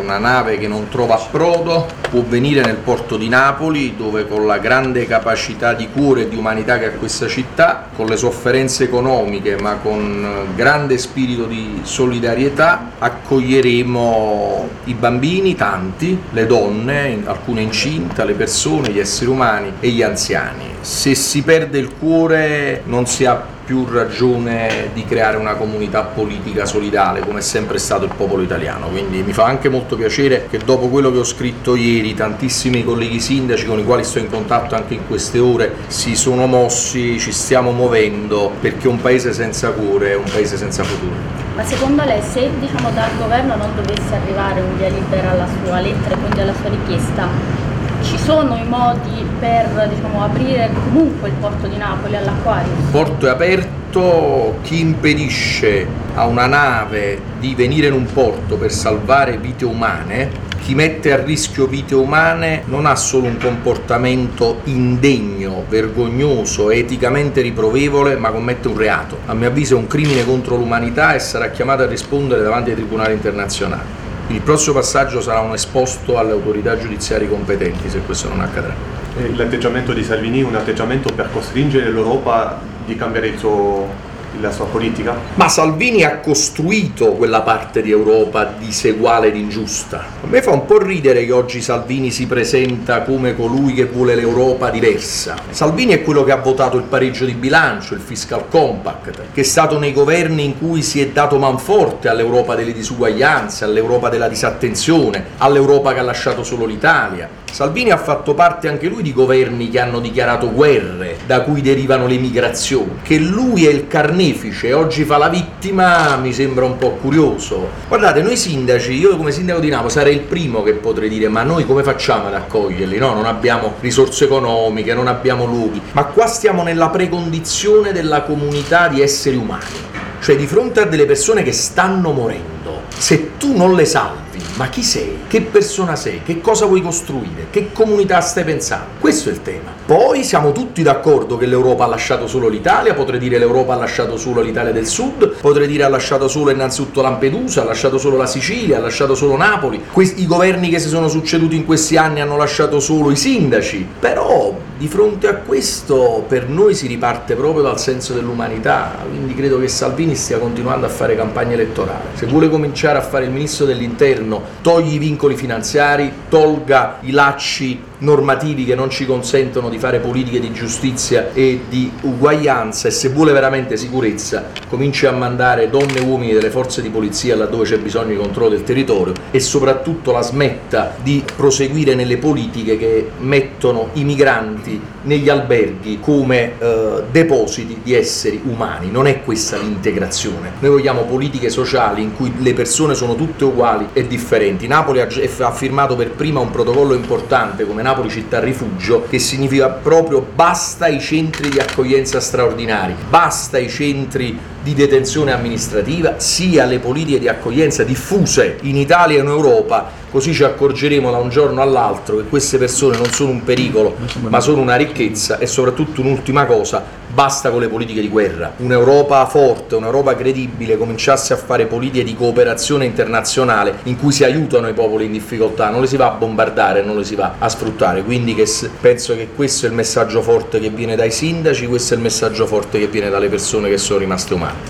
una nave che non trova approdo può venire nel porto di Napoli dove con la grande capacità di cura e di umanità che ha questa città, con le sofferenze economiche ma con grande spirito di solidarietà accoglieremo i bambini, tanti, le donne, alcune incinte, le persone, gli esseri umani e gli anziani. Se si perde il cuore non si ha più ragione di creare una comunità politica solidale come è sempre stato il popolo italiano. Quindi mi fa anche molto piacere che dopo quello che ho scritto ieri tantissimi colleghi sindaci con i quali sto in contatto anche in queste ore si sono mossi, ci stiamo muovendo perché un paese senza cuore è un paese senza futuro. Ma secondo lei se diciamo, dal governo non dovesse arrivare un via libera alla sua lettera e quindi alla sua richiesta, ci sono i modi per diciamo, aprire comunque il porto di Napoli all'acquario? Il porto è aperto, chi impedisce a una nave di venire in un porto per salvare vite umane, chi mette a rischio vite umane non ha solo un comportamento indegno, vergognoso, eticamente riprovevole, ma commette un reato. A mio avviso è un crimine contro l'umanità e sarà chiamato a rispondere davanti ai tribunali internazionali. Il prossimo passaggio sarà un esposto alle autorità giudiziarie competenti se questo non accadrà. L'atteggiamento di Salvini è un atteggiamento per costringere l'Europa di cambiare il suo la sua politica? Ma Salvini ha costruito quella parte di Europa diseguale ed ingiusta. A me fa un po' ridere che oggi Salvini si presenta come colui che vuole l'Europa diversa. Salvini è quello che ha votato il pareggio di bilancio, il fiscal compact, che è stato nei governi in cui si è dato manforte all'Europa delle disuguaglianze, all'Europa della disattenzione, all'Europa che ha lasciato solo l'Italia. Salvini ha fatto parte anche lui di governi che hanno dichiarato guerre, da cui derivano le migrazioni. Che lui è il carnefice oggi fa la vittima mi sembra un po' curioso. Guardate, noi sindaci, io come sindaco di Napoli sarei il primo che potrei dire ma noi come facciamo ad accoglierli? No, non abbiamo risorse economiche, non abbiamo luoghi, ma qua stiamo nella precondizione della comunità di esseri umani. Cioè di fronte a delle persone che stanno morendo, se tu non le salvi, ma chi sei? Che persona sei? Che cosa vuoi costruire? Che comunità stai pensando? Questo è il tema. Poi siamo tutti d'accordo che l'Europa ha lasciato solo l'Italia, potrei dire l'Europa ha lasciato solo l'Italia del Sud, potrei dire ha lasciato solo innanzitutto Lampedusa, ha lasciato solo la Sicilia, ha lasciato solo Napoli. I governi che si sono succeduti in questi anni hanno lasciato solo i sindaci, però di fronte a questo per noi si riparte proprio dal senso dell'umanità, quindi credo che Salvini stia continuando a fare campagna elettorale. Se vuole cominciare a fare il ministro dell'interno, togli i vincoli finanziari, tolga i lacci normativi che non ci consentono di fare politiche di giustizia e di uguaglianza e se vuole veramente sicurezza cominci a mandare donne e uomini delle forze di polizia laddove c'è bisogno di controllo del territorio e soprattutto la smetta di proseguire nelle politiche che mettono i migranti negli alberghi come eh, depositi di esseri umani. Non è questa l'integrazione. Noi vogliamo politiche sociali in cui le persone sono tutte uguali e differenti. Napoli ha, ha firmato per prima un protocollo importante come Napoli città rifugio, che significa proprio basta i centri di accoglienza straordinari, basta i centri di detenzione amministrativa, sia le politiche di accoglienza diffuse in Italia e in Europa, così ci accorgeremo da un giorno all'altro che queste persone non sono un pericolo, ma sono una ricchezza e soprattutto un'ultima cosa, basta con le politiche di guerra. Un'Europa forte, un'Europa credibile cominciasse a fare politiche di cooperazione internazionale in cui si aiutano i popoli in difficoltà, non li si va a bombardare, non li si va a sfruttare. Quindi che penso che questo è il messaggio forte che viene dai sindaci, questo è il messaggio forte che viene dalle persone che sono rimaste umane.